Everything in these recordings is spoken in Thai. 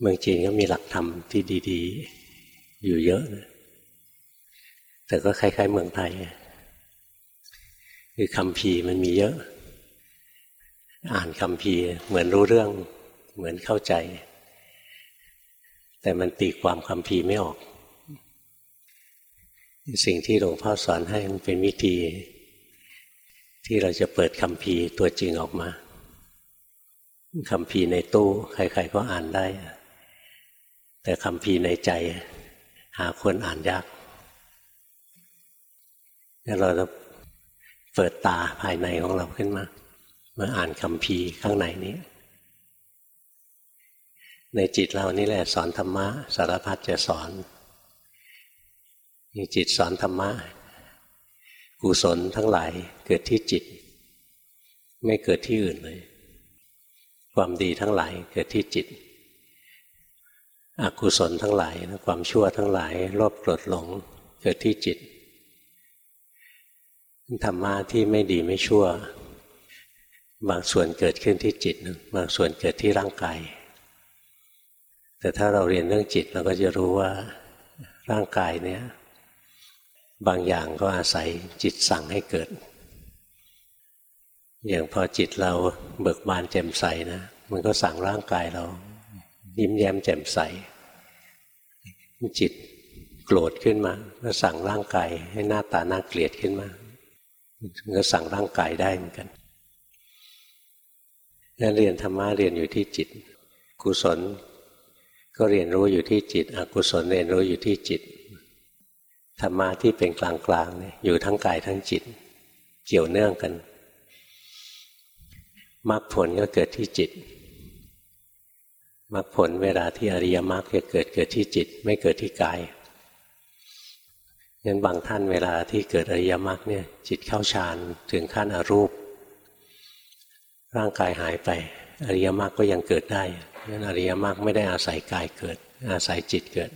เมืองจีนก็มีหลักธรรมที่ดีๆ อยู่เยอะนะแต่ก็คล้ายๆเมืองไทย คือคำพีมันมีเยอะ อ่านคำพีเหมือนรู้เรื่อง เหมือนเข้าใจ แต่มันตีความคำพีไม่ออก สิ่งที่หลวงพ่อสอนให้มันเป็นวิธี ที่เราจะเปิดคำพีตัวจริงออกมาคำพีในตู้ ใครๆก็อ่านได้ แต่คำพีในใจ หาคนอ่านยากเราจะเปิดตาภายในของเราขึ้นมามาอ่านคำพีข้างในนี้ ในจิตเรานี่แหละสอนธรรมะสารพัดจะสอนมีจิตสอนธรรมะกุศลทั้งหลายเกิดที่จิต ไม่เกิดที่อื่นเลย ความดีทั้งหลายเกิดที่จิต อกุศลทั้งหลายความชั่วทั้งหลายโลภโกรธหลงเกิดที่จิตธรรมะที่ไม่ดีไม่ชั่ว บางส่วนเกิดขึ้นที่จิต บางส่วนเกิดที่ร่างกาย แต่ถ้าเราเรียนเรื่องจิตเราก็จะรู้ว่าร่างกายเนี้ยบางอย่างก็อาศัยจิตสั่งให้เกิด อย่างพอจิตเราเบิกบานแจ่มใสนะ มันก็สั่งร่างกายเรา ยิ้มแย้มแจ่มใส จิตโกรธขึ้นมาก็สั่งร่างกายให้หน้าตาน่าเกลียดขึ้นมาก็สั่งร่างกายได้เหมือนกันนั่นเรียนธรรมะเรียนอยู่ที่จิต กุศล ก็เรียนรู้อยู่ที่จิต อกุศลเรียนรู้อยู่ที่จิตธรรมะที่เป็นกลางๆเนี่ยอยู่ทั้งกายทั้งจิต เกี่ยวเนื่องกันมรรคผลก็เกิดที่จิต มรรคผลเวลาที่อริยมรรคจะเกิดเกิดที่จิต ไม่เกิดที่กายงั้นบางท่านเวลาที่เกิดอริยมรรคเนี่ย จิตเข้าฌานถึงขั้นอรูป ร่างกายหายไป อริยมรรคก็ยังเกิดได้งั้นอริยมรรคไม่ได้อาศัยกายเกิด อาศัยจิตเกิด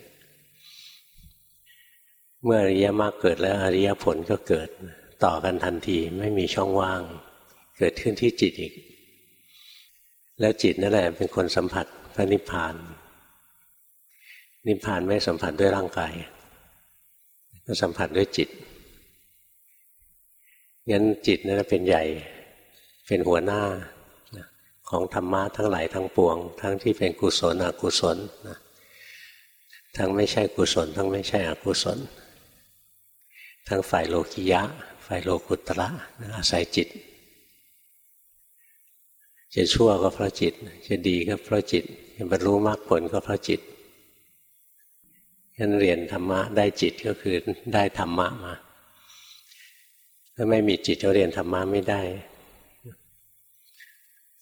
เมื่ออริยมรรคเกิดแล้วอริยผลก็เกิดต่อกันทันทีไม่มีช่องว่าง เกิดขึ้นที่จิตอีก แล้วจิตนั่นแหละเป็นคนสัมผัส พระนิพพาน นิพพานไม่สัมผัสด้วยร่างกายก็สัมผัสด้วยจิตงั้นจิตนั่นเป็นใหญ่เป็นหัวหน้าของธรรมะทั้งหลายทั้งปวง ทั้งที่เป็นกุศลอกุศลนะทั้งไม่ใช่กุศล ทั้งไม่ใช่อกุศล ทั้งฝ่ายโลกิยะ ฝ่ายโลกุตระอาศัยจิต จะชั่วก็เพราะจิต จะดีก็เพราะจิตจะบรรลุมรรคผลก็เพราะจิตงั้นเรียนธรรมะได้จิตก็คือได้ธรรมะมา ถ้าไม่มีจิตจะเรียนธรรมะไม่ได้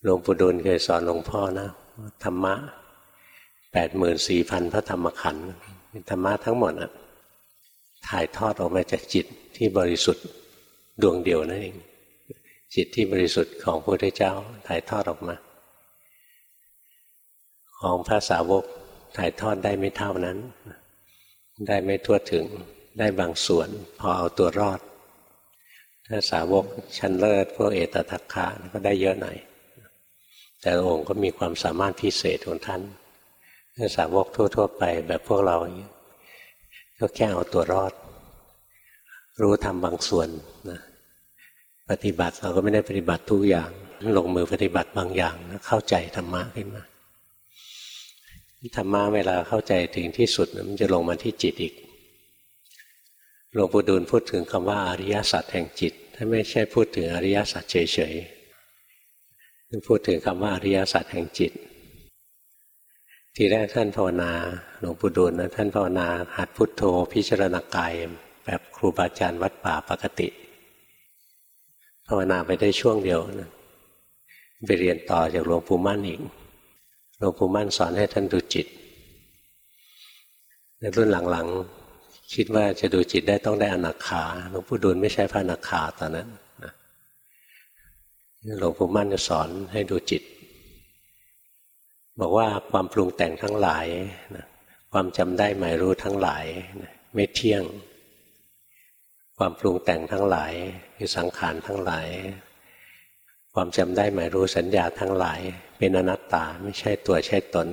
หลวงปู่ดูลเคยสอนหลวงพ่อนะธรรมะแปดหมื่นสี่พันพระธรรมขันธ์ธรรมะทั้งหมดอะถ่ายทอดออกมาจากจิตที่บริสุทธิ์ดวงเดียวนั่นเอง จิตที่บริสุทธิ์ของพระพุทธเจ้าถ่ายทอดออกมา ของพระสาวกถ่ายทอดได้ไม่เท่านั้น ได้ไม่ทั่วถึงได้บางส่วน พอเอาตัวรอด ถ้าสาวกชั้นเลิศพวกเอตทัคคะก็ได้เยอะหน่อยแต่องค์ก็มีความสามารถพิเศษของท่านถ้าสาวกทั่ว ๆ ไปแบบพวกเราอย่างนี้ก็แค่เอาตัวรอด รู้ทำบางส่วนนะ ปฏิบัติเราก็ไม่ได้ปฏิบัติทุกอย่างลงมือปฏิบัติบางอย่างนะเข้าใจธรรมะขึ้นมาธรรมะเวลาเข้าใจถึงที่สุดมันจะลงมาที่จิตอีกหลวงปู่ดูลพูดถึงคำว่าอริยสัจแห่งจิตถ้าไม่ใช่พูดถึงอริยสัจเฉยๆพูดถึงคำว่าอริยสัจแห่งจิต ทีแรกท่านภาวนาหลวงปู่ดูลนะท่านภาวนาหัดพุทโธพิจารณากายแบบครูบาอาจารย์วัดป่าปกติ ภาวนาไปได้ช่วงเดียวนะไปเรียนต่อจากหลวงปู่มั่นอีกหลวงปู่มั่นสอนให้ท่านดูจิต ในรุ่นหลังๆ คิดว่าจะดูจิตได้ต้องได้อนาคาหลวงปู่ดูลไม่ใช่พระอนาคาตอนนั้นหลวงปู่มั่นจะสอนให้ดูจิต บอกว่าความปรุงแต่งทั้งหลายความจำได้หมายรู้ทั้งหลายไม่เที่ยง ความปรุงแต่งทั้งหลาย คือสังขารทั้งหลาย ความจำได้หมายรู้สัญญาทั้งหลาย เป็นอนัตตาไม่ใช่ตัวใช่ตน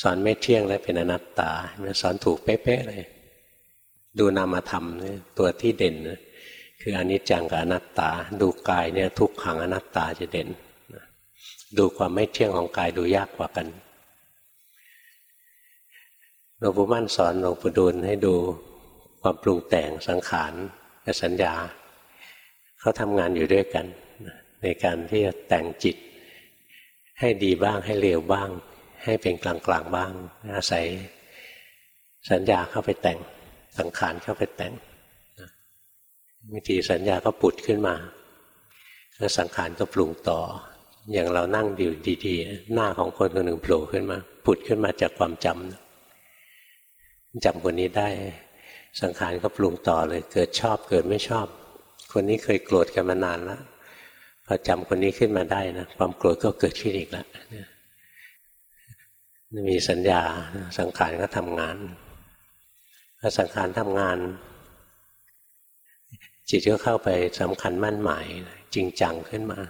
สอนไม่เที่ยงและเป็นอนัตตามันสอนถูกเป๊ะๆเลย ดูนามธรรมตัวที่เด่น คืออนิจจังกับอนัตตา ดูกายเนี่ยทุกขังอนัตตาจะเด่นดูความไม่เที่ยงของกายดูยากกว่ากันหลวงปู่มั่นสอนหลวงปู่ดูลให้ดูความปรุงแต่งสังขารกับสัญญา เขาทำงานอยู่ด้วยกัน ในการที่จะแต่งจิต ให้ดีบ้างให้เลวบ้าง ให้เป็นกลางกลางบ้าง อาศัยสัญญาเข้าไปแต่งสังขารเข้าไปแต่งวิธีสัญญาก็ปุดขึ้นมา แล้วสังขารก็ปรุงต่อ อย่างเรานั่งอยู่ดีๆ หน้าของคนคนหนึ่งโผล่ขึ้นมา ปุดขึ้นมาจากความจำจำคนนี้ได้ สังขารก็ปรุงต่อเลย เกิดชอบเกิดไม่ชอบ คนนี้เคยโกรธกันมานานแล้วพอจำคนนี้ขึ้นมาได้นะความโกรธก็เกิดขึ้นอีกแล้วมีสัญญาสังขารก็ทำงานพอสังขารทำงาน จิตก็เข้าไปสำคัญมั่นหมาย จริงจังขึ้นมา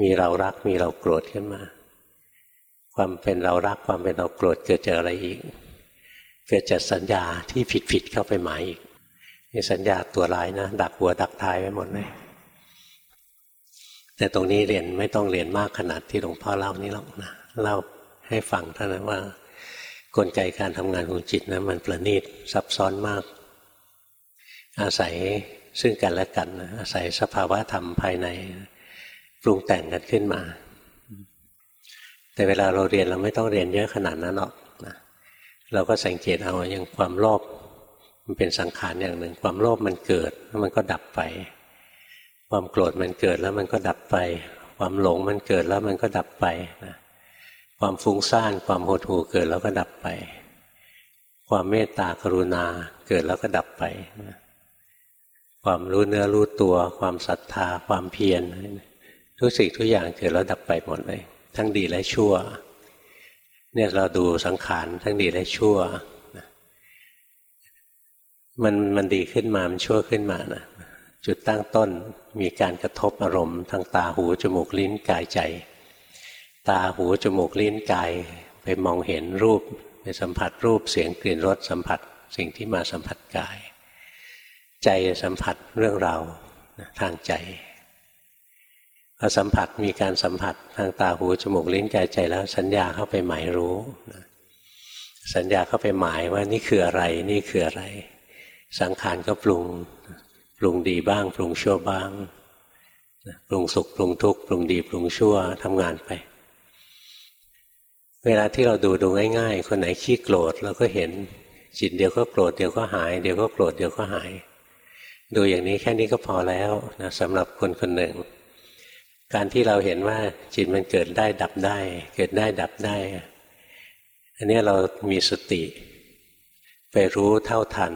มีเรารักมีเราโกรธขึ้นมา ความเป็นเรารักความเป็นเราโกรธเกิดจากอะไรอีก เกิดจากสัญญาที่ผิดผิดเข้าไปหมายอีก สัญญาตัวร้ายนะดักหัวดักท้ายไว้หมดเลยแต่ตรงนี้เรียนไม่ต้องเรียนมากขนาดที่หลวงพ่อเล่านี้หรอกนะเล่าให้ฟังเท่านั้นว่ากลไกการทำงานของจิตนะมันประณีตซับซ้อนมาก อาศัยซึ่งกันและกันอาศัยสภาวะธรรมภายในปรุงแต่งกันขึ้นมา แต่เวลาเราเรียนเราไม่ต้องเรียนเยอะขนาดนั้นหรอกนะเราก็สังเกตเอาอย่างความโลภ มันเป็นสังขารอย่างหนึ่ง ความโลภมันเกิดแล้วมันก็ดับไป ความโกรธมันเกิดแล้วมันก็ดับไป ความหลงมันเกิดแล้วมันก็ดับไปนะความฟุ้งซ่านความหดหู่เกิดแล้วก็ดับไป ความเมตตากรุณาเกิดแล้วก็ดับไปนะความรู้เนื้อรู้ตัว ความศรัทธา ความเพียรทุกสิ่งทุกอย่างเกิดแล้วดับไปหมดเลย ทั้งดีและชั่ว เนี่ยเราดูสังขารทั้งดีและชั่ว มันมันดีขึ้นมา มันชั่วขึ้นมานะจุดตั้งต้นมีการกระทบอารมณ์ทางตาหูจมูกลิ้นกายใจ ตาหูจมูกลิ้นกายไปมองเห็นรูปไปสัมผัสรูปเสียงกลิ่นรสสัมผัสสิ่งที่มาสัมผัสกาย ใจสัมผัสเรื่องราวทางใจพอสัมผัสมีการสัมผัสทางตาหูจมูกลิ้นกายใจแล้วสัญญาเข้าไปหมายรู้ สัญญาเข้าไปหมายว่านี่คืออะไรนี่คืออะไร สังขารก็ปรุงปรุงดีบ้าง ปรุงชั่วบ้างปรุงสุขปรุงทุกข์ปรุงดีปรุงชั่วทำงานไป เวลาที่เราดูดูง่ายๆ คนไหนขี้โกรธเราก็เห็นจิตเดียวก็โกรธเดี๋ยวก็หายเดี๋ยวก็โกรธเดี๋ยวก็หาย ดูอย่างนี้แค่นี้ก็พอแล้วนะสำหรับคนคนหนึ่ง การที่เราเห็นว่าจิตมันเกิดได้ดับได้ เกิดได้ดับได้ อันนี้เรามีสติ ไปรู้เท่าทัน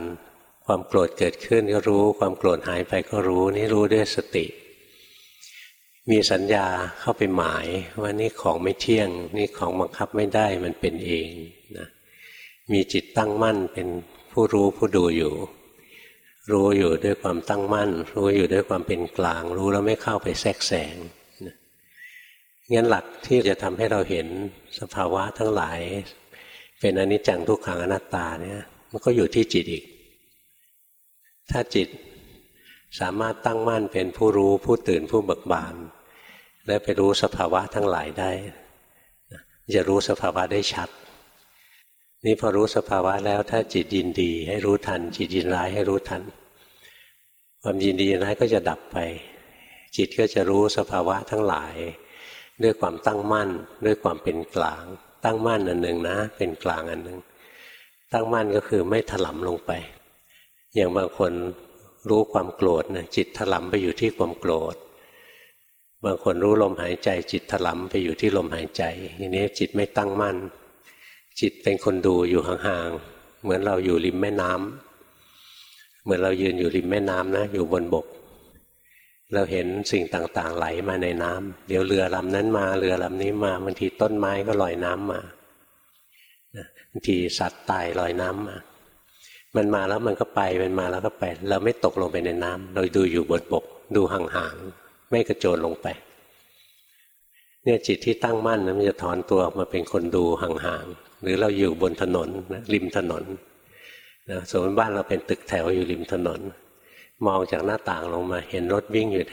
ความโกรธเกิดขึ้นก็รู้ ความโกรธหายไปก็รู้ นี่รู้ด้วยสติ มีสัญญาเข้าไปหมายว่านี่ของไม่เที่ยง นี่ของบังคับไม่ได้มันเป็นเองนะมีจิตตั้งมั่นเป็นผู้รู้ผู้ดูอยู่ รู้อยู่ด้วยความตั้งมั่น รู้อยู่ด้วยความเป็นกลาง รู้แล้วไม่เข้าไปแทรกแซงงั้นหลักที่จะทำให้เราเห็นสภาวะทั้งหลาย เป็นอนิจจังทุกขังอนัตตาเนี่ยมันก็อยู่ที่จิตอีก ถ้าจิตสามารถตั้งมั่นเป็นผู้รู้ผู้ตื่นผู้เบิกบาน และไปรู้สภาวะทั้งหลายได้ จะรู้สภาวะได้ชัด นี่พอรู้สภาวะแล้วถ้าจิตยินดี ให้รู้ทัน จิตยินร้ายให้รู้ทัน ความยินดีร้ายก็จะดับไป จิตก็จะรู้สภาวะทั้งหลาย ด้วยความตั้งมั่น ด้วยความเป็นกลาง ตั้งมั่นอันหนึ่งนะ เป็นกลางอันหนึ่งตั้งมั่นก็คือไม่ถลำลงไป อย่างบางคนรู้ความโกรธนะจิตถลำไปอยู่ที่ความโกรธ บางคนรู้ลมหายใจ จิตถลำไปอยู่ที่ลมหายใจทีนี้จิตไม่ตั้งมั่น จิตเป็นคนดูอยู่ห่างๆเหมือนเราอยู่ริมแม่น้ำเหมือนเรายืนอยู่ริมแม่น้ำนะ อยู่บนบก เราเห็นสิ่งต่างๆ ไหลมาในน้ำเดี๋ยวเรือลำนั้นมาเรือลำนี้มาบางทีต้นไม้ก็ลอยน้ำมาบางทีสัตว์ตายลอยน้ำมา มันมาแล้วมันก็ไป มันมาแล้วก็ไป เราไม่ตกลงไปในน้ำเราดูอยู่บนบก ดูห่างๆ ไม่กระโจนลงไป เนี่ยจิตที่ตั้งมั่นนะมันจะถอนตัวออกมาเป็นคนดูห่างๆ หรือเราอยู่บนถนนนะริมถนนนะสมมติบ้านเราเป็นตึกแถวอยู่ริมถนน มองจากหน้าต่างลงมาเห็นรถวิ่งอยู่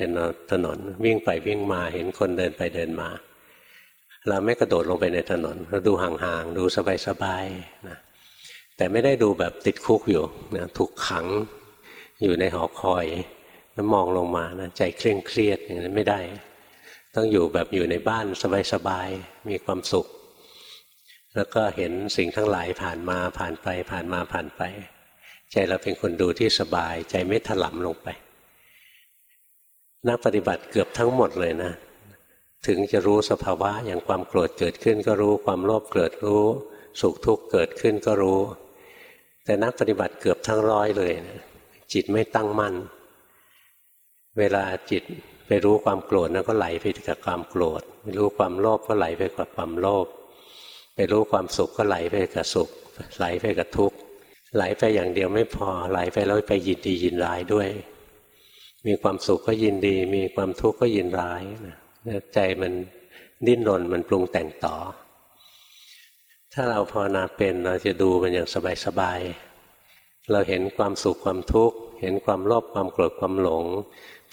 ถนน วิ่งไปวิ่งมาเห็นคนเดินไปเดินมา เราไม่กระโดดลงไปในถนน เราดูห่างๆ ดูสบายๆนะ แต่ไม่ได้ดูแบบติดคุกอยู่นะถูกขังอยู่ในหอคอยแล้วมองลงมานะใจเคร่งเครียดอย่างนั้นไม่ได้ ต้องอยู่แบบอยู่ในบ้านสบายๆมีความสุข แล้วก็เห็นสิ่งทั้งหลายผ่านมาผ่านไปผ่านมาผ่านไป ใจเราเป็นคนดูที่สบาย ใจไม่ถลำลงไปนักปฏิบัติเกือบทั้งหมดเลยนะ ถึงจะรู้สภาวะอย่างความโกรธเกิดขึ้นก็รู้ความโลภเกิดรู้ สุขทุกข์เกิดขึ้นก็รู้ แต่นักปฏิบัติเกือบทั้งร้อยเลยนะจิตไม่ตั้งมั่น เวลาจิตไปรู้ความโกรธนะก็ไหลไปกับความโกรธไปรู้ความโลภก็ไหลไปกับความโลภไปรู้ความสุขก็ไหลไปกับสุข ไหลไปกับทุกข์ไหลไปอย่างเดียวไม่พอไหลไปแล้วไปยินดียินร้ายด้วย มีความสุขก็ยินดี มีความทุกข์ก็ยินร้ายใจมันดิ้นรนมันปรุงแต่งต่อ ถ้าเราภาวนาเป็นเราจะดูมันอย่างสบายเราเห็นความสุขความทุกข์ เห็นความโลภความโกรธความหลง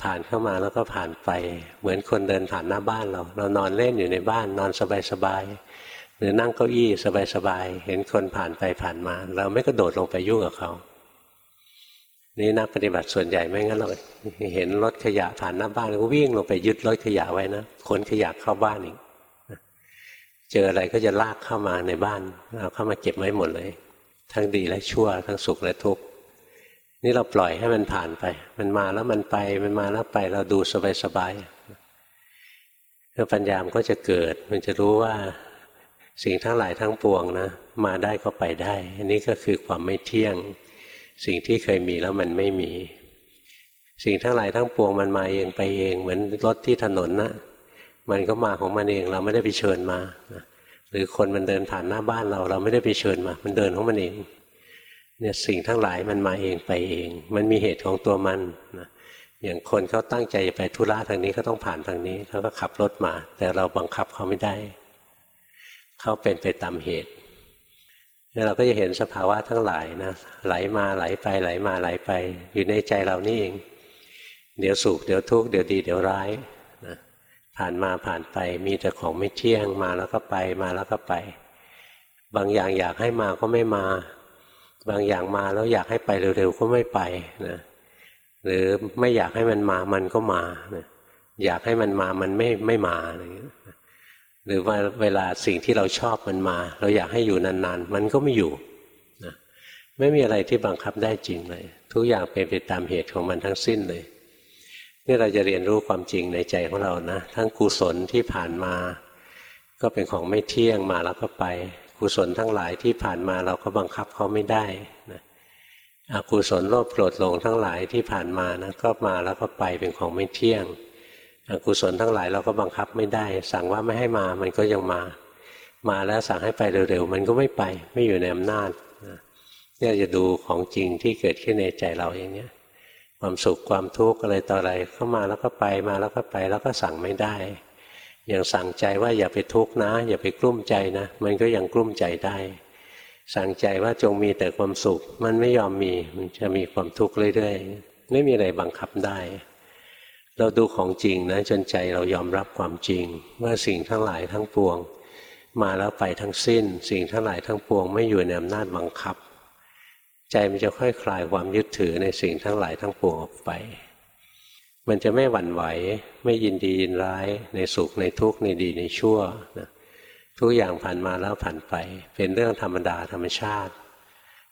ผ่านเข้ามาแล้วก็ผ่านไป เหมือนคนเดินผ่านหน้าบ้านเรา เรานอนเล่นอยู่ในบ้านนอนสบายๆ หรือนั่งเก้าอี้สบายๆ เห็นคนผ่านไปผ่านมา เราไม่กระโดดลงไปยุ่งกับเขานี่นักปฏิบัติส่วนใหญ่ไม่งั้นเราเห็นรถขยะผ่านหน้าบ้านก็วิ่งลงไปยึดรถขยะไว้นะขนขยะเข้าบ้านอีก เจออะไรก็จะลากเข้ามาในบ้านเอาเข้ามาเก็บไว้หมดเลย ทั้งดีและชั่ว ทั้งสุขและทุกข์นี่เราปล่อยให้มันผ่านไป มันมาแล้วมันไป มันมาแล้วไป เราดูสบายๆแล้วปัญญามก็จะเกิด มันจะรู้ว่าสิ่งทั้งหลายทั้งปวงนะ มาได้ก็ไปได้ อันนี้ก็คือความไม่เที่ยง สิ่งที่เคยมีแล้วมันไม่มี สิ่งทั้งหลายทั้งปวงมันมาเองไปเอง เหมือนรถที่ถนนนะ มันก็มาของมันเองเราไม่ได้ไปเชิญมาหรือคนมันเดินผ่านหน้าบ้านเรา เราไม่ได้ไปเชิญมา มันเดินของมันเองเนี่ยสิ่งทั้งหลายมันมาเองไปเอง มันมีเหตุของตัวมันนะอย่างคนเขาตั้งใจไปธุระทางนี้เขาต้องผ่านทางนี้เขาก็ขับรถมา แต่เราบังคับเขาไม่ได้เขาเป็นไปตามเหตุนี่เราก็จะเห็นสภาวะทั้งหลายนะไหลมาไหลไปไหลมาไหลไป อยู่ในใจเรานี่เอง เดี๋ยวสุขเดี๋ยวทุกข์เดี๋ยวดีเดี๋ยวร้าย ผ่านมาผ่านไปมีแต่ของไม่เที่ยงมาแล้วก็ไปมาแล้วก็ไป บางอย่างอยากให้มาก็ไม่มา บางอย่างมาแล้วอยากให้ไปเร็วๆก็ไม่ไปนะหรือไม่อยากให้มันมามันก็มานะอยากให้มันมามันไม่ไม่มาอะไรอย่างเงี้ยหรือว่าเวลาสิ่งที่เราชอบมันมา เราอยากให้อยู่นานๆ มันก็ไม่อยู่นะไม่มีอะไรที่บังคับได้จริงเลย ทุกอย่างเป็นไปตามเหตุของมันทั้งสิ้นเลย นี่เราจะเรียนรู้ความจริงในใจของเรานะ ทั้งกุศลที่ผ่านมา ก็เป็นของไม่เที่ยงมาแล้วก็ไป กุศลทั้งหลายที่ผ่านมาเราก็บังคับเขาไม่ได้นะอกุศลโลภโกรธหลงทั้งหลายที่ผ่านมานะก็มาแล้วก็ไปเป็นของไม่เที่ยง อกุศลทั้งหลายเราก็บังคับไม่ได้ สั่งว่าไม่ให้มามันก็ยังมา มาแล้วสั่งให้ไปเร็วๆมันก็ไม่ไป ไม่อยู่ในอำนาจเนี่ยจะดูของจริงที่เกิดขึ้นในใจเราอย่างนี้ ความสุขความทุกข์อะไรต่ออะไรเข้ามาแล้วก็ไปมาแล้วก็ไปแล้วก็สั่งไม่ได้อย่างสั่งใจว่าอย่าไปทุกข์นะ อย่าไปกลุ้มใจนะ มันก็ยังกลุ้มใจได้ สั่งใจว่าจงมีแต่ความสุข มันไม่ยอมมีมันจะมีความทุกข์เรื่อยๆไม่มีอะไรบังคับได้ เราดูของจริงนะ จนใจเรายอมรับความจริง ว่าสิ่งทั้งหลายทั้งปวง มาแล้วไปทั้งสิ้น สิ่งทั้งหลายทั้งปวง ไม่อยู่ในอำนาจบังคับ ใจมันจะค่อยคลายความยึดถือในสิ่งทั้งหลายทั้งปวงออกไป มันจะไม่หวั่นไหว ไม่ยินดียินร้ายในสุขในทุกข์ในดีในชั่วนะทุกอย่างผ่านมาแล้วผ่านไป เป็นเรื่องธรรมดาธรรมชาติ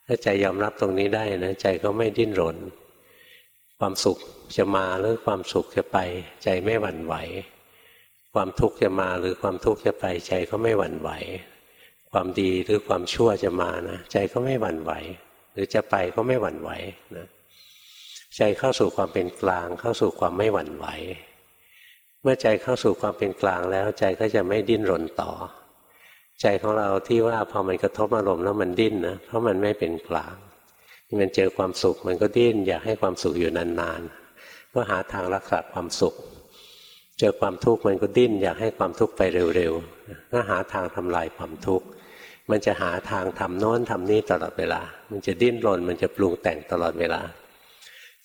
ถ้าใจยอมรับตรงนี้ได้นะใจก็ไม่ดิ้นรน ความสุขจะมาหรือความสุขจะไป ใจไม่หวั่นไหว ความทุกข์จะมาหรือความทุกข์จะไป ใจก็ไม่หวั่นไหว ความดีหรือความชั่วจะมานะใจก็ไม่หวั่นไหว รือจะไปก็ไม่หวั่นไหวนะใจเข้าสู่ความเป็นกลาง เข้าสู่ความไม่หวั่นไหว เมื่อใจเข้าสู่ความเป็นกลางแล้ว ใจก็จะไม่ดิ้นรนต่อ ใจของเราที่ว่าพอมันกระทบอารมณ์แล้วมันดิ้นนะเพราะมันไม่เป็นกลางมันเจอความสุขมันก็ดิ้นอยากให้ความสุขอยู่นานๆก็หาทางรักษาความสุข เจอความทุกข์มันก็ดิ้นอยากให้ความทุกข์ไปเร็วๆก็หาทางทำลายความทุกข์ มันจะหาทางทำโน้นทำนี้ตลอดเวลา มันจะดิ้นรน มันจะปรุงแต่งตลอดเวลา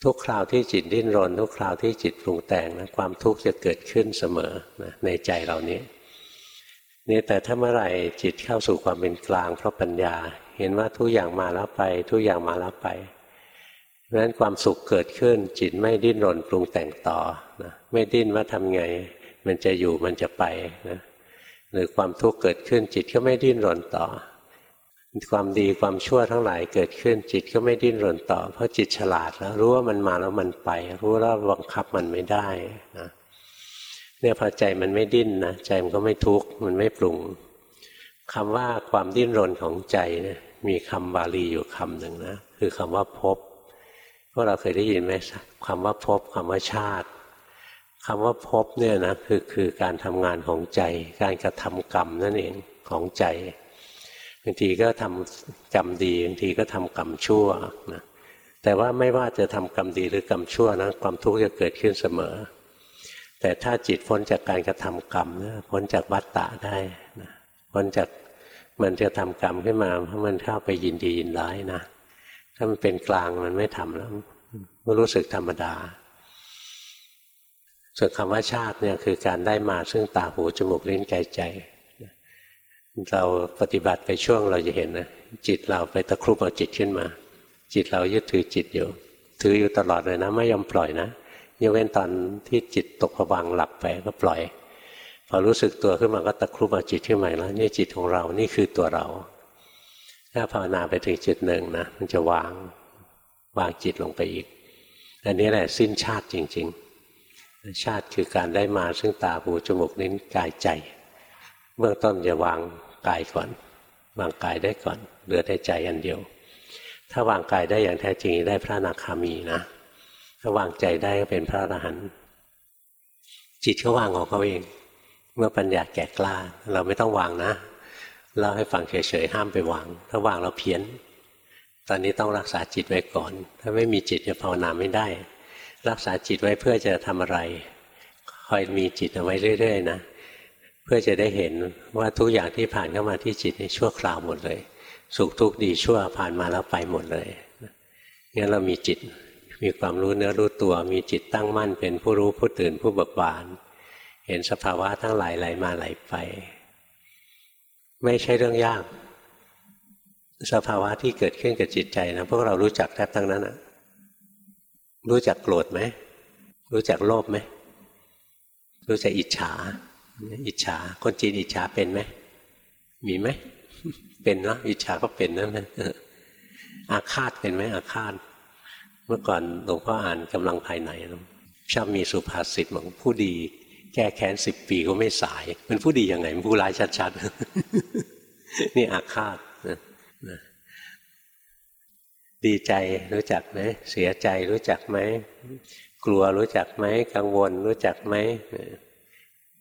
ทุกคราวที่จิตดิ้นรน ทุกคราวที่จิตปรุงแต่งนะความทุกข์จะเกิดขึ้นเสมอนะในใจเรานี้นี่แต่ถ้าเมื่อไหร่จิตเข้าสู่ความเป็นกลางเพราะปัญญา เห็นว่าทุกอย่างมาแล้วไป ทุกอย่างมาแล้วไปเพราะฉะนั้นความสุขเกิดขึ้น จิตไม่ดิ้นรนปรุงแต่งต่อนะไม่ดิ้นว่าทำไง มันจะอยู่มันจะไปนะ หรือความทุกข์เกิดขึ้นจิตก็ไม่ดิ้นรนต่อ ความดีความชั่วทั้งหลายเกิดขึ้น จิตก็ไม่ดิ้นรนต่อ เพราะจิตฉลาดแล้วรู้ว่ามันมาแล้วมันไป รู้แล้วบังคับมันไม่ได้นะเนี่ยพอใจมันไม่ดิ้นนะใจมันก็ไม่ทุกข์มันไม่ปรุงคำว่าความดิ้นรนของใจเนี่ยมีคำบาลีอยู่คำหนึ่งนะคือคำว่าพบพวกเราเคยได้ยินไหมคำว่าพบคำว่าชาติ คำว่าพบเนี่ยนะคือคือการทำงานของใจ การกระทำกรรมนั่นเองของใจบางทีก็ทำกรรมดีบางทีก็ทำกรรมชั่วนะแต่ว่าไม่ว่าจะทำกรรมดีหรือกรรมชั่วนะความทุกข์จะเกิดขึ้นเสมอ แต่ถ้าจิตพ้นจากการกระทำกรรมนะพ้นจากวัฏฏะได้นะพ้นจากมันจะทำกรรมขึ้นมาเพราะมันเข้าไปยินดียินร้ายนะถ้ามันเป็นกลางมันไม่ทำแล้วมันรู้สึกธรรมดา ส่วนคำว่าชาติเนี่ยคือการได้มาซึ่งตาหูจมูกลิ้นกายใจ เราปฏิบัติไปช่วงเราจะเห็นนะจิตเราไปตะครุบเอาจิตขึ้นมา จิตเรายึดถือจิตอยู่ ถืออยู่ตลอดเลยนะ ไม่ยอมปล่อยนะยกเว้นตอนที่จิตตกผวังหลับไปก็ปล่อย พอรู้สึกตัวขึ้นมาก็ตะครุบเอาจิตขึ้นมาแล้วนี่จิตของเรานี่คือตัวเรา ถ้าภาวนาไปถึงจุดหนึ่งนะมันจะวางวางจิตลงไปอีก อันนี้แหละสิ้นชาติจริง ๆ ชาติคือการได้มาซึ่งตาหูจมูกนิ้นกายใจ เบื้องต้นจะวางกายก่อน วางกายได้ก่อน เหลือแต่ใจอันเดียว ถ้าวางกายได้อย่างแท้จริงได้พระนาคามีนะ ถ้าวางใจได้ก็เป็นพระอรหันต์จิตก็วางของเขาเอง เมื่อปัญญาแก่กล้า เราไม่ต้องวางนะเล่าให้ฟังเฉยๆห้ามไปวาง ถ้าวางเราเพี้ยน ตอนนี้ต้องรักษาจิตไว้ก่อน ถ้าไม่มีจิตจะภาวนาไม่ได้ รักษาจิตไว้เพื่อจะทำอะไร คอยมีจิตเอาไว้เรื่อย ๆ นะ เพื่อจะได้เห็นว่าทุกอย่างที่ผ่านเข้ามาที่จิตนี่ชั่วคราวหมดเลย สุขทุกข์ดีชั่วผ่านมาแล้วไปหมดเลยงั้นเรามีจิตมีความรู้เนื้อรู้ตัว มีจิตตั้งมั่นเป็นผู้รู้ผู้ตื่นผู้เบิกบาน เห็นสภาวะทั้งหลายไหลมาไหลไป ไม่ใช่เรื่องยาก สภาวะที่เกิดขึ้นกับจิตใจนะพวกเรารู้จักแทบทั้งนั้นนะ รู้จักโกรธไหม รู้จักโลภไหม รู้จักอิจฉา อิจฉา คนจีนอิจฉาเป็นไหม มีไหม เป็นเนาะ อิจฉาก็เป็นนั่นนะอาฆาตเป็นไหมอาฆาต เมื่อก่อนหลวงพ่ออ่านกำลังภายในชอบมีสุภาษิตบอกผู้ดี แก้แค้นสิบปีก็ไม่สาย มันผู้ดียังไง มันผู้ร้ายชัดๆ นี่อาฆาตนะ ดีใจรู้จักไหมเสียใจรู้จักไหมกลัวรู้จักไหมกังวลรู้จักไหม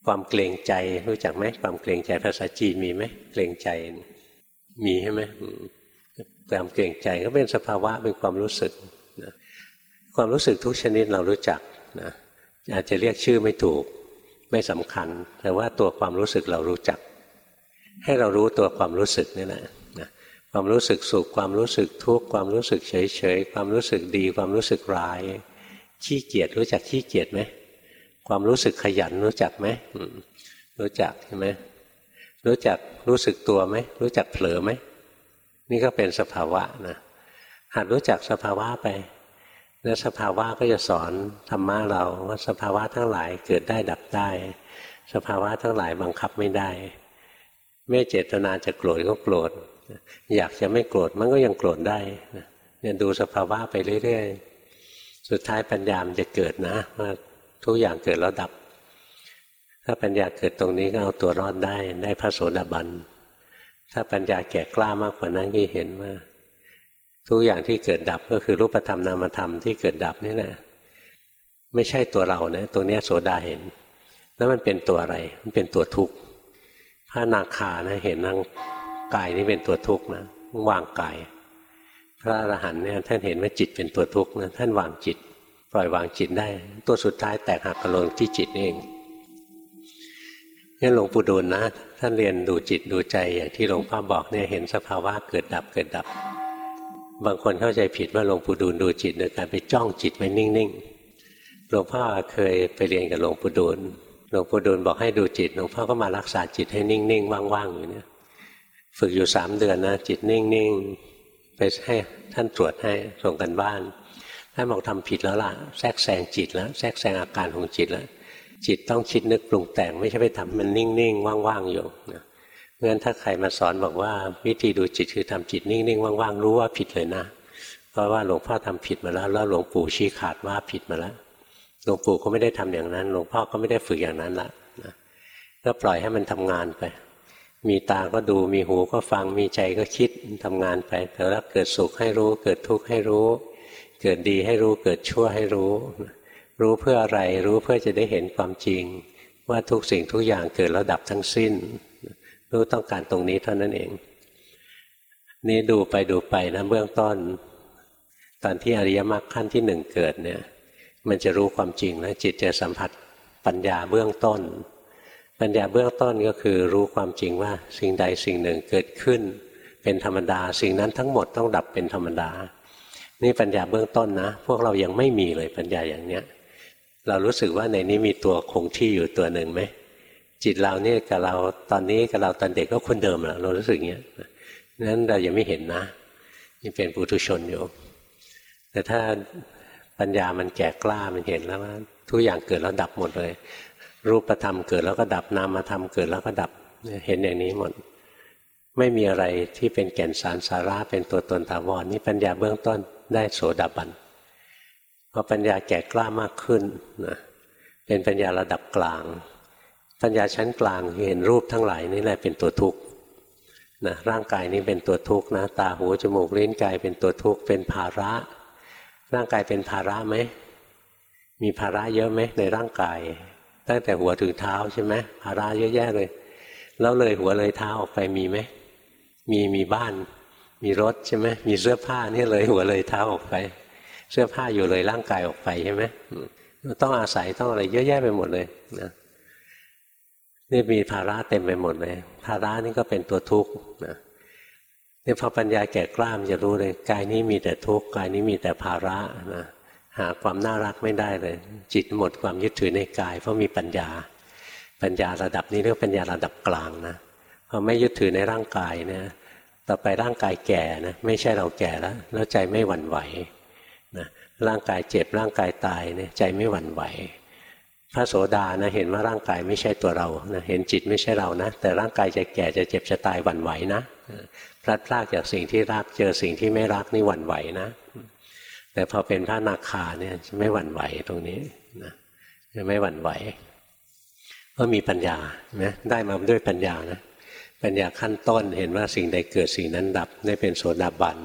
ความเกรงใจรู้จักไหมความเกรงใจภาษาจีนมีไหมเกรงใจ มีใช่ไหมความเกรงใจก็เป็นสภาวะเป็นความรู้สึกนะความรู้สึกทุกชนิดเรารู้จักนะอาจจะเรียกชื่อไม่ถูกไม่สำคัญ แต่ว่าตัวความรู้สึกเรารู้จัก ให้เรารู้ตัวความรู้สึกนี่แหละ ความรู้สึกสุขความรู้สึกทุกข์ความรู้สึกเฉยเฉยความรู้สึกดี ความรู้สึกร้าย ขี้เกียจรู้จักขี้เกียจไหมความรู้สึกขยันรู้จักไหมรู้จักใช่ไหมรู้จักรู้สึกตัวไหมรู้จักเผลอไหมนี่ก็เป็นสภาวะนะหัดรู้จักสภาวะไป แล้วสภาวะก็จะสอนธรรมะเราว่าสภาวะทั้งหลายเกิดได้ดับได้ สภาวะทั้งหลายบังคับไม่ได้ ไม่เจตนาจะโกรธก็โกรธ อยากจะไม่โกรธมันก็ยังโกรธได้เนี่ยดูสภาวะไปเรื่อยๆ สุดท้ายปัญญามจะเกิดนะว่าทุกอย่างเกิดแล้วดับ ถ้าปัญญาเกิดตรงนี้ก็เอาตัวรอดได้ได้พระโสดาบัน ถ้าปัญญาแก่กล้ามากกว่านั้นก็เห็นว่า ทุกอย่างที่เกิดดับก็คือรูปธรรมนามธรรมที่เกิดดับนี่แหละไม่ใช่ตัวเรานะตัวนี้โสดาเห็น แล้วมันเป็นตัวอะไร มันเป็นตัวทุกข์พระนาคานะเห็นนั่ง กายนี่เป็นตัวทุกข์นะวางกาย พระอรหันต์เนี่ยท่านเห็นว่าจิตเป็นตัวทุกข์นะท่านวางจิต ปล่อยวางจิตได้ ตัวสุดท้ายแตกหักกระโลงที่จิตเองงั้นหลวงปู่ดูลนะ ท่านเรียนดูจิตดูใจอย่างที่หลวงพ่อบอกเนี่ยเห็นสภาวะเกิดดับเกิดดับ บางคนเข้าใจผิดว่าหลวงปู่ดูลดูจิตโดยการไปจ้องจิตไว้นิ่งๆหลวงพ่อเคยไปเรียนกับหลวงปู่ดูลหลวงปู่ดูลบอกให้ดูจิตหลวงพ่อก็มารักษาจิตให้นิ่งๆว่างๆอยู่เนี่ย ฝึกอยู่สามเดือนนะจิตนิ่งๆไปให้ท่านตรวจให้ส่งกันบ้านท่านบอกทำผิดแล้วล่ะแทรกแซงจิตแล้ว แทรกแซงอาการของจิตแล้ว จิตต้องคิดนึกปรุงแต่งไม่ใช่ไปทำมันนิ่งๆว่างๆอยู่นะงั้นถ้าใครมาสอนบอกว่า วิธีดูจิตคือทำจิตนิ่งๆว่างๆรู้ว่าผิดเลยนะเพราะว่าหลวงพ่อทำผิดมาแล้วแล้วหลวงปู่ชี้ขาดว่าผิดมาแล้วหลวงปู่ก็ไม่ได้ทำอย่างนั้น หลวงพ่อก็ไม่ได้ฝึกอย่างนั้นละนะก็ปล่อยให้มันทำงานไป มีตาก็ดูมีหูก็ฟังมีใจก็คิดทำงานไปแต่แล้วเกิดสุขให้รู้ เกิดทุกข์ให้รู้ เกิดดีให้รู้เกิดชั่วให้รู้ รู้เพื่ออะไรรู้เพื่อจะได้เห็นความจริง ว่าทุกสิ่งทุกอย่างเกิดแล้วดับทั้งสิ้น รู้ต้องการตรงนี้เท่านั้นเอง นี่ดูไปดูไปนะเบื้องต้น ตอนที่อริยมรรคขั้นที่หนึ่งเกิดเนี่ย มันจะรู้ความจริงแล้วจิตจะสัมผัสปัญญาเบื้องต้น ปัญญาเบื้องต้นก็คือรู้ความจริงว่าสิ่งใดสิ่งหนึ่งเกิดขึ้น เป็นธรรมดา สิ่งนั้นทั้งหมดต้องดับเป็นธรรมดา นี่ปัญญาเบื้องต้นนะ พวกเรายังไม่มีเลยปัญญาอย่างเนี้ย เรารู้สึกว่าในนี้มีตัวคงที่อยู่ตัวหนึ่งไหมจิตเราเนี่ยกับเราตอนนี้กับเราตอนเด็กก็คนเดิมแหละเรารู้สึกอย่างนี้ยนั้นเรายังไม่เห็นนะยังเป็นปุถุชนอยู่ แต่ถ้าปัญญามันแก่กล้ามันเห็นแล้วว่าทุกอย่างเกิดแล้วดับหมดเลย รูปธรรมเกิดแล้วก็ดับนามธรรมเกิดแล้วก็ดับเห็นอย่างนี้หมด ไม่มีอะไรที่เป็นแก่นสารสาระเป็นตัวตนถาวรนนี่ปัญญาเบื้องต้นได้โสดาบันพอปัญญาแก่กล้ามากขึ้นนะเป็นปัญญาระดับกลาง ปัญญาชั้นกลางเห็นรูปทั้งหลายนี่แหละเป็นตัวทุกข์นะร่างกายนี้เป็นตัวทุกข์นะตาหูจมูกลิ้นกายเป็นตัวทุกข์เป็นภาระ ร่างกายเป็นภาระไหมมีภาระเยอะไหมในร่างกาย ตั้งแต่หัวถึงเท้าใช่ไหมภาระเยอะแยะเลย แล้วเลยหัวเลยเท้าออกไปมีไหมมีมีบ้าน มีรถใช่ไหมมีเสื้อผ้านี่เลยหัวเลยเท้าออกไป เสื้อผ้าอยู่เลยร่างกายออกไปใช่ไหมต้องอาศัยต้องอะไรเยอะแยะไปหมดเลยนะนี่มีภาระเต็มไปหมดเลย ภาระนี่ก็เป็นตัวทุกข์นะนี่พอปัญญาแก่กล้ามจะรู้เลยกายนี้มีแต่ทุกข์กายนี้มีแต่ภาระนะ หาความน่ารักไม่ได้เลย จิตหมดความยึดถือในกาย เพราะมีปัญญา ปัญญาระดับนี้เรียกปัญญาระดับกลางนะพอไม่ยึดถือในร่างกายเนี่ยต่อไปร่างกายแก่นะไม่ใช่เราแก่แล้ว แล้วใจไม่หวั่นไหวนะร่างกายเจ็บร่างกายตายเนี่ยใจไม่หวั่นไหว พระโสดานะเห็นว่าร่างกายไม่ใช่ตัวเรานะเห็นจิตไม่ใช่เรานะ แต่ร่างกายจะแก่จะเจ็บจะตายหวั่นไหวนะพลัดพรากจากสิ่งที่รักเจอสิ่งที่ไม่รักนี่หวั่นไหวนะ แต่พอเป็นพระนาคาเนี่ยจะไม่หวั่นไหวตรงนี้นะจะไม่หวั่นไหวเพราะมีปัญญานะได้มาด้วยปัญญานะปัญญาขั้นต้นเห็นว่าสิ่งใดเกิดสิ่งนั้นดับได้เป็นโสดาบัน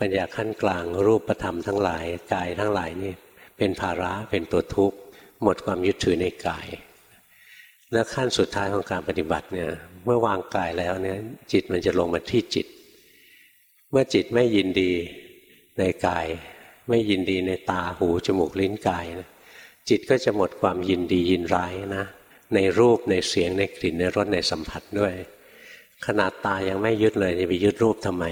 ปัญญาขั้นกลางรูปธรรมทั้งหลายกายทั้งหลายนี่เป็นภาระเป็นตัวทุกข์ หมดความยึดถือในกาย แล้วขั้นสุดท้ายของการปฏิบัติเนี่ยเมื่อวางกายแล้วเนี่ยจิตมันจะลงมาที่จิต เมื่อจิตไม่ยินดีในกาย ไม่ยินดีในตาหูจมูกลิ้นกายนะจิตก็จะหมดความยินดียินร้ายนะในรูปในเสียงในกลิ่นในรสในสัมผัสด้วย ขนาดตายังไม่ยึดเลยจะไปยึดรูปทำไม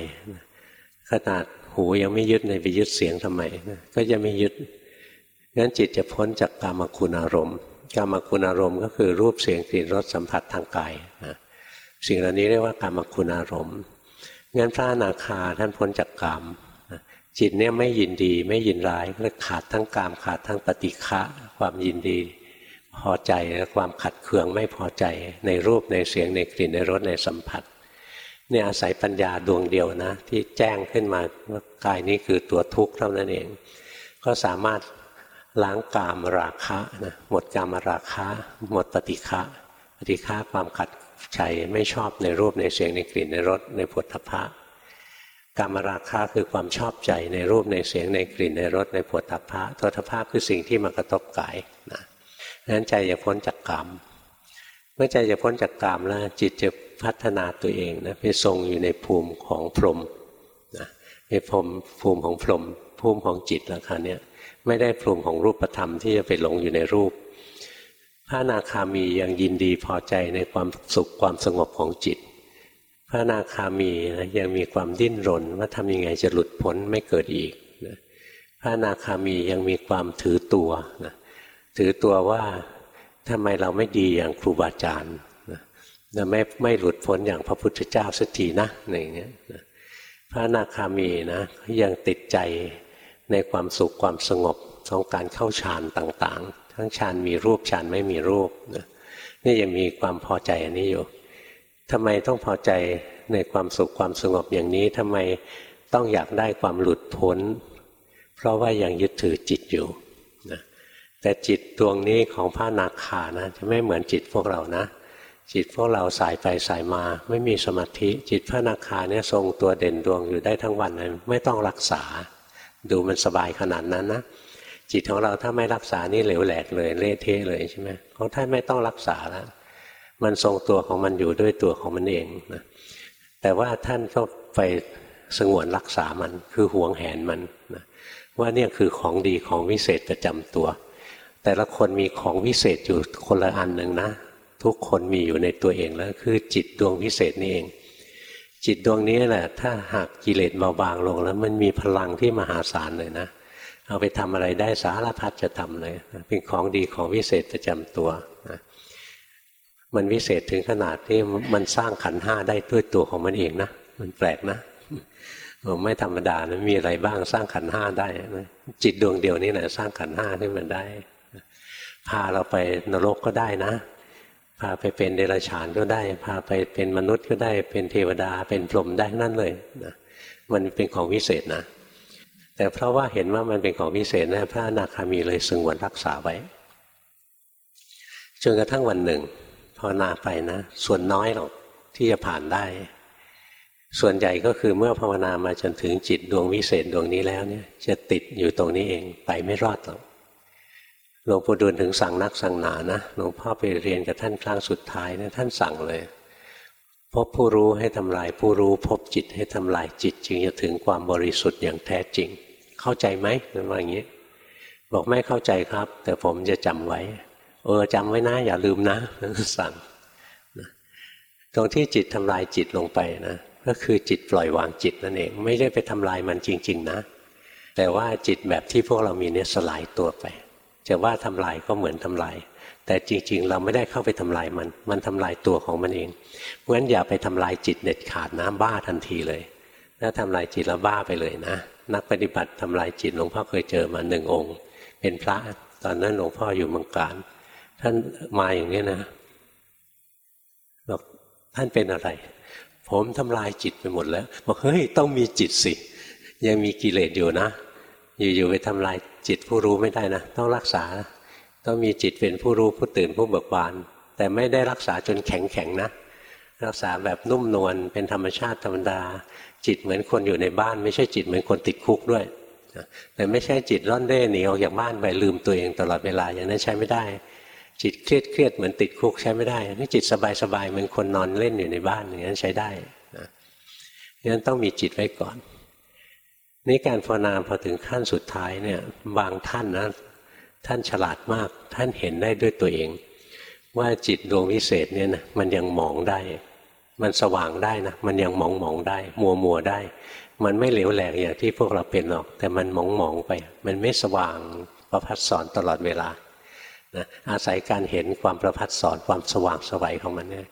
ขนาดหูยังไม่ยึดในไปยึดเสียงทำไมนะก็จะไม่ยึดงั้นจิตจะพ้นจากกามคุณอารมณ์กามคุณอารมณ์ก็คือรูปเสียงกลิ่นรสสัมผัสทางกายนะสิ่งเหล่านี้เรียกว่ากามคุณอารมณ์งั้นพระอนาคาท่านพ้นจากกาม จิตเนี่ยไม่ยินดีไม่ยินร้ายก็ขาดทั้งกามขาดทั้งปฏิฆะความยินดี พอใจและความขัดเคืองไม่พอใจในรูปในเสียงในกลิ่นในรสในสัมผัสเนี่ยอาศัยปัญญาดวงเดียวนะ ที่แจ้งขึ้นมาว่ากายนี้คือตัวทุกข์เท่านั้นเอง ก็สามารถล้างกามราคะนะหมดกามราคะหมดปฏิฆะปฏิฆะความขัดใจไม่ชอบในรูปในเสียงในกลิ่นในรสในผลทพะ กามราคะคือความชอบใจในรูปในเสียงในกลิ่นในรสในผลทพะโทธพะคือสิ่งที่มากระทบกายนะนั้นใจจะพ้นจากกามเมื่อใจจะพ้นจากกามแล้วจิตจะพัฒนาตัวเองนะไปทรงอยู่ในภูมิของพรหมนะในภูมิภูมิของพรหมภูมิของจิตแล้วค่ะเนี่ยไม่ได้ภูมิของรูปธรรมที่จะไปหลงอยู่ในรูป พระนาคามียังยินดีพอใจในความสุขความสงบของจิต พระนาคามีนะยังมีความดิ้นรนว่าทำยังไงจะหลุดพ้นไม่เกิดอีกนะพระนาคามียังมีความถือตัวนะถือตัวว่าทำไมเราไม่ดีอย่างครูบาอาจารย์นะไม่ไม่หลุดพ้นอย่างพระพุทธเจ้าสักทีนะอย่างเงี้ยนะพระนาคามีนะยังติดใจในความสุขความสงบของการเข้าฌานต่างๆ ทั้งฌานมีรูปฌานไม่มีรูปนะนี่ยังมีความพอใจอันนี้อยู่ ทำไมต้องพอใจในความสุขความสงบอย่างนี้ทำไมต้องอยากได้ความหลุดพ้น เพราะว่ายังยึดถือจิตอยู่นะแต่จิตดวงนี้ของพระนาคานะจะไม่เหมือนจิตพวกเรานะ จิตพวกเราสายไปสายมาไม่มีสมาธิ จิตพระนาคาเนี่ยทรงตัวเด่นดวงอยู่ได้ทั้งวันเลยไม่ต้องรักษา ดูมันสบายขนาดนั้นนะจิตของเราถ้าไม่รักษานี่เหลวแหลกเลยเละเทะเลยใช่ไหมของท่านไม่ต้องรักษาแล้ว มันทรงตัวของมันอยู่ด้วยตัวของมันเองนะแต่ว่าท่านก็ไปสงวนรักษามันคือหวงแหนมันนะว่าเนี่ยคือของดีของวิเศษประจำตัว แต่ละคนมีของวิเศษอยู่คนละอันหนึ่งนะ ทุกคนมีอยู่ในตัวเองแล้วคือจิตดวงวิเศษนี่เอง จิตดวงนี้แหละถ้าหากกิเลสเบาบางลง แล้วมันมีพลังที่มหาศาลเลยนะ เอาไปทำอะไรได้สารพัดจะทำเลย เป็นของดีของวิเศษประจำตัว มันวิเศษถึงขนาดที่มันสร้างขันห้าได้ด้วยตัวของมันเองนะ มันแปลกนะไม่ธรรมดานะมีอะไรบ้างสร้างขันห้าได้นะจิตดวงเดียวนี่แหละสร้างขันห้าขึ้นมาได้พาเราไปนรกก็ได้นะ พาไปเป็นเดรัจฉานก็ได้ พาไปเป็นมนุษย์ก็ได้ เป็นเทวดาเป็นพรหมได้นั่นเลยนะมันเป็นของวิเศษนะ แต่เพราะว่าเห็นว่ามันเป็นของพิเศษนะพระอนาคามีเลยสงวนรักษาไว้จนกระทั่งวันหนึ่ง ภาวนาไปนะ ส่วนน้อยหรอกที่จะผ่านได้ ส่วนใหญ่ก็คือเมื่อภาวนามาจนถึงจิตดวงวิเศษดวงนี้แล้วเนี่ย จะติดอยู่ตรงนี้เองไปไม่รอดหรอกหลวงปู่ดูลถึงสั่งนักสั่งหนานะหลวงพ่อไปเรียนกับท่านครั้งสุดท้ายนะท่านสั่งเลยพบผู้รู้ให้ทำลายผู้รู้พบจิตให้ทำลายจิต จึงจะถึงความบริสุทธิ์อย่างแท้จริง เข้าใจไหมนั่นว่าอย่างนี้ บอกไม่เข้าใจครับ แต่ผมจะจำไว้ เออจำไว้นะ อย่าลืมนะสั่งตรงที่จิตทำลายจิตลงไปนะก็คือจิตปล่อยวางจิตนั่นเอง ไม่ได้ไปทำลายมันจริง ๆ นะ แต่ว่าจิตแบบที่พวกเรามีเนี่ยสลายตัวไป จะว่าทำลายก็เหมือนทำลาย แต่จริง ๆ เราไม่ได้เข้าไปทำลายมัน มันทำลายตัวของมันเองเพราะฉะนั้นอย่าไปทำลายจิตเด็ดขาดนะบ้าทันทีเลยถ้าทำลายจิตแล้วบ้าไปเลยนะ นักปฏิบัติทำลายจิตหลวงพ่อเคยเจอมาหนึ่งองค์ เป็นพระตอนนั้นหลวงพ่ออยู่เมืองการ ท่านมาอย่างนี้นะบอกท่านเป็นอะไร ผมทำลายจิตไปหมดแล้วบอกเฮ้ยต้องมีจิตสิ ยังมีกิเลสอยู่นะ อยู่ๆไปทำลายจิตผู้รู้ไม่ได้นะต้องรักษา ต้องมีจิตเป็นผู้รู้ผู้ตื่นผู้เบิกบาน แต่ไม่ได้รักษาจนแข็งแข็งนะ รักษาแบบนุ่มนวลเป็นธรรมชาติธรรมดา จิตเหมือนคนอยู่ในบ้าน ไม่ใช่จิตเหมือนคนติดคุกด้วยแต่ไม่ใช่จิตร่อนเร่หนีออกจากบ้านไปลืมตัวเองตลอดเวลาอย่างนั้นใช้ไม่ได้ จิตเครียดเครียดเหมือนติดคุกใช้ไม่ได้นี่จิตสบายสบายเหมือนคนนอนเล่นอยู่ในบ้านอย่างนั้นใช้ได้นะนั้นต้องมีจิตไว้ก่อนนี่การภาวนาพอถึงขั้นสุดท้ายเนี่ยบางท่านนะท่านฉลาดมาก ท่านเห็นได้ด้วยตัวเอง ว่าจิตดวงวิเศษเนี่ยนะมันยังมองได้ มันสว่างได้นะมันยังมองมองได้ มัวมัวได้ มันไม่เหลวแหลกอย่างที่พวกเราเป็นหรอก แต่มันมองมองไป มันไม่สว่างประพัดสอนตลอดเวลา นะอาศัยการเห็นความประพัดสอนความสว่างสวัยของมันเนี่ย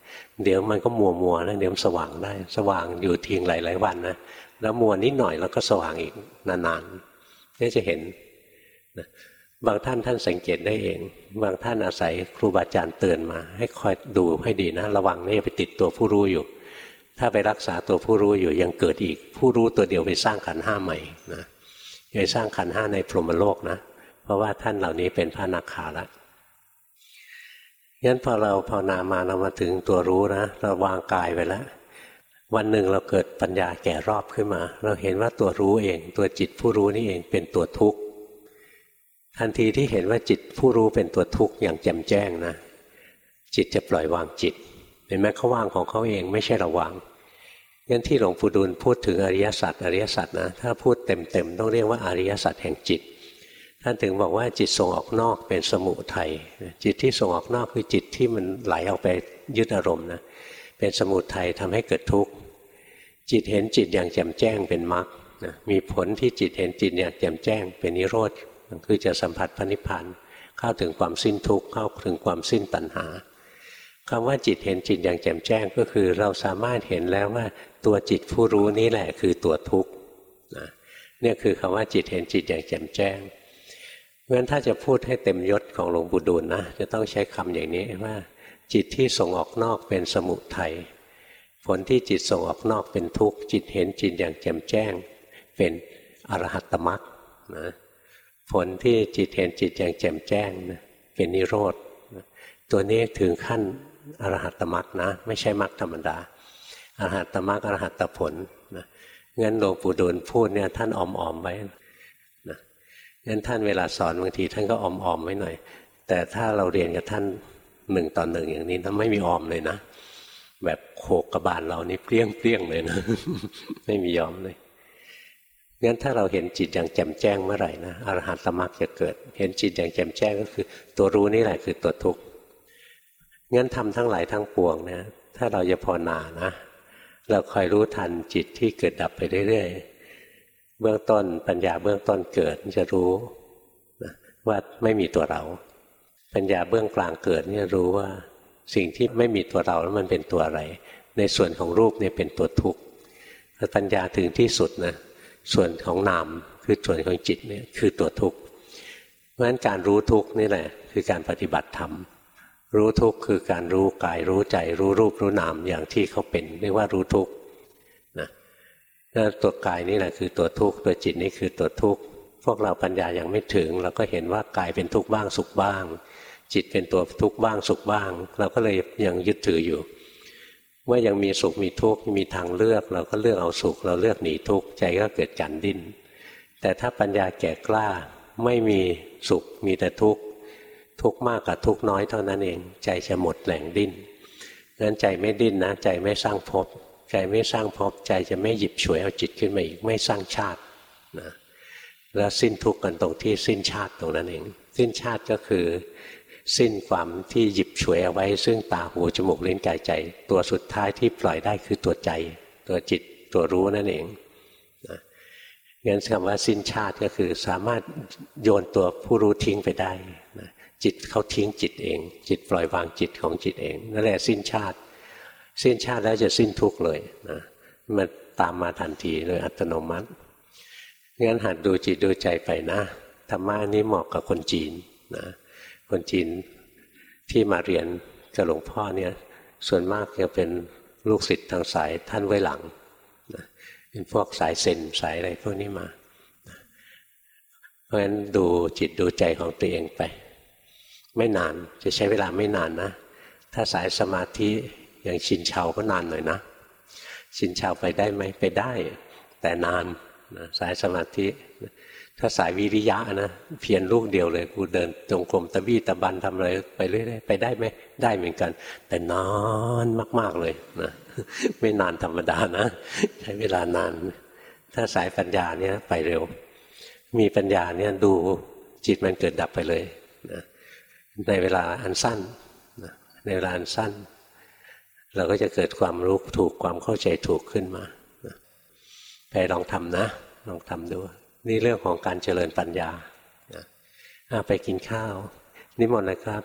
เดี๋ยวมันก็มัวมัวนะเดี๋ยวสว่างได้ สว่างอยู่ทีงหลาย ๆ วันนะแล้วมัวนิดหน่อยแล้วก็สว่างอีกนานๆนี่จะเห็นนะบางท่านท่านสังเกตได้เอง บางท่านอาศัยครูบาอาจารย์เตือนมา ให้คอยดูให้ดีนะ ระวังนี่ไปติดตัวผู้รู้อยู่ ถ้าไปรักษาตัวผู้รู้อยู่ยังเกิดอีก ผู้รู้ตัวเดียวไปสร้างขันห้าใหม่นะไปสร้างขันห้าในพรหมโลกนะ เพราะว่าท่านเหล่านี้เป็นพระนักขาแล้ว งั้นพอเราภาวนามาเรามาถึงตัวรู้นะเราวางกายไปแล้ววันหนึ่งเราเกิดปัญญาแก่รอบขึ้นมา เราเห็นว่าตัวรู้เอง ตัวจิตผู้รู้นี่เองเป็นตัวทุกข์ทันทีที่เห็นว่าจิตผู้รู้เป็นตัวทุกข์อย่างแจ่มแจ้งนะ จิตจะปล่อยวางจิตเห็นไหมเขาวางของเขาเองไม่ใช่เราวางงั้นที่หลวงปู่ดูลพูดถึงอริยสัจอริยสัจนะถ้าพูดเต็มๆต้องเรียกว่าอริยสัจแห่งจิต ท่านถึงบอกว่าจิตส่งออกนอกเป็นสมุทัยจิตที่ส่งออกนอกคือจิตที่มันไหลออกไปยึดอารมณ์นะเป็นสมุทัยทำให้เกิดทุกข์จิตเห็นจิตอย่างแจ่มแจ้งเป็นมรรคมีผลที่จิตเห็นจิตอย่างแจ่มแจ้งเป็นนิโรธคือจะสัมผัสพระนิพพานเข้าถึงความสิ้นทุกข์เข้าถึงความสิ้นตัณหาคำว่าจิตเห็นจิตอย่างแจ่มแจ้งก็คือ เราสามารถเห็นแล้วว่าตัวจิตผู้รู้นี้แหละคือตัวทุกข์นะเนี่ยคือคำว่าจิตเห็นจิตอย่างแจ่มแจ้ง เพราะฉะนั้นถ้าจะพูดให้เต็มยศของหลวงปู่ดูลนะจะต้องใช้คำอย่างนี้ว่า จิตที่ส่งออกนอกเป็นสมุทัยผลที่จิตส่งออกนอกเป็นทุกข์จิตเห็นจิตอย่างแจ่มแจ้ง เป็นอรหัตตมรรคนะผลที่จิตเห็นจิตอย่างแจ่มแจ้งนะเป็นนิโรธตัวนี้ถึงขั้นอรหัตตมรรคนะไม่ใช่มรรคธรรมดาอรหัตตมรรคอรหัตตผลนะงั้นหลวงปู่ดูลพูดเนี่ยท่านออมๆไว้ งั้นท่านเวลาสอนบางทีท่านก็ออมๆไว้หน่อย แต่ถ้าเราเรียนกับท่านหนึ่งต่อหนึ่งอย่างนี้ท่านไม่มีออมเลยนะ แบบโขกกระบาลเรานี่เปรี้ยงเปรี้ยงเลยนะ ไม่มียอมเลยงั้นถ้าเราเห็นจิตอย่างแจ่มแจ้งเมื่อไหร่นะอรหัตตมรรคจะเกิด เห็นจิตอย่างแจ่มแจ้งก็คือ ตัวรู้นี่แหละคือตัวทุกข์งั้นทำทั้งหลายทั้งปวงนะถ้าเราจะภาวนานะ เราคอยรู้ทันจิตที่เกิดดับไปเรื่อยๆ เบื้องต้นปัญญาเบื้องต้นเกิดจะรู้นะว่าไม่มีตัวเรา ปัญญาเบื้องกลางเกิดเนี่ยรู้ว่าสิ่งที่ไม่มีตัวเราแล้วมันเป็นตัวอะไร ในส่วนของรูปเนี่ยเป็นตัวทุกข์ปัญญาถึงที่สุดนะส่วนของนามคือส่วนของจิตเนี่ยคือตัวทุกข์เพราะฉะนั้นการรู้ทุกข์นี่แหละ คือการปฏิบัติธรรมรู้ทุกข์คือการรู้กายรู้ใจรู้รูปรู้นามอย่างที่เขาเป็นเรียกว่ารู้ทุกข์ ตัวกายนี่แหละคือตัวทุกข์ตัวจิตนี่คือตัวทุกข์พวกเราปัญญายังไม่ถึง เราก็เห็นว่ากายเป็นทุกข์บ้างสุขบ้าง จิตเป็นตัวทุกข์บ้างสุขบ้าง เราก็เลยยังยึดถืออยู่เมื่อยังมีสุขมีทุกข์มีทางเลือก เราก็เลือกเอาสุข เราเลือกหนีทุกข์ใจก็เกิดการดิ้นแต่ถ้าปัญญาแก่กล้าไม่มีสุขมีแต่ทุกข์ทุกข์มากกับทุกข์น้อยเท่านั้นเอง ใจจะหมดแหล่งดิ้นงั้นใจไม่ดิ้นนะ ใจไม่สร้างภพ ใจไม่สร้างภพใจจะไม่หยิบฉวยเอาจิตขึ้นมาอีกไม่สร้างชาตินะแล้วสิ้นทุกข์กันตรงที่สิ้นชาติตรงนั้นเอง สิ้นชาติก็คือ สิ้นความที่หยิบฉวยเอาไว้ ซึ่งตาหูจมูกลิ้นกายใจ ตัวสุดท้ายที่ปล่อยได้คือตัวใจ ตัวจิตตัวรู้นั่นเองนะงั้นคำว่าสิ้นชาติก็คือสามารถโยนตัวผู้รู้ทิ้งไปได้นะจิตเขาทิ้งจิตเอง จิตปล่อยวางจิตของจิตเองนั่นแหละสิ้นชาติ สิ้นชาติแล้วจะสิ้นทุกข์เลยนะมันตามมาทันทีโดยอัตโนมัติงั้นหัดดูจิตดูใจไปนะธรรมะนี้เหมาะกับคนจีนนะคนจีนที่มาเรียนกับหลวงพ่อเนี่ยส่วนมากจะเป็นลูกศิษย์ทางสายท่านไว้หลังนะเป็นพวกสายเซนสายอะไรพวกนี้มา เพราะฉะนั้นดูจิตดูใจของตัวเองไป ไม่นานจะใช้เวลาไม่นานนะ ถ้าสายสมาธิ อย่างชินเชาก็นานหน่อยนะ ชินเชาไปได้ไหมไปได้ แต่นานนะสายสมาธิ ถ้าสายวิริยะนะเพียรลูกเดียวเลยกูเดินจงกรมตะบี้ตะบันทำอะไรไปเรื่อยๆไปได้ไหมได้เหมือนกัน แต่นานมาก ๆเลยนะไม่นานธรรมดานะ ใช้เวลานาน ถ้าสายปัญญาเนี่ยไปเร็ว มีปัญญาเนี่ยดูจิตมันเกิดดับไปเลยนะในเวลาอันสั้นนะในเวลาอันสั้น เราก็จะเกิดความรู้ถูกความเข้าใจถูกขึ้นมาไปลองทำนะ ลองทำดู นี่เรื่องของการเจริญปัญญาไปกินข้าวนิมนต์เลยครับ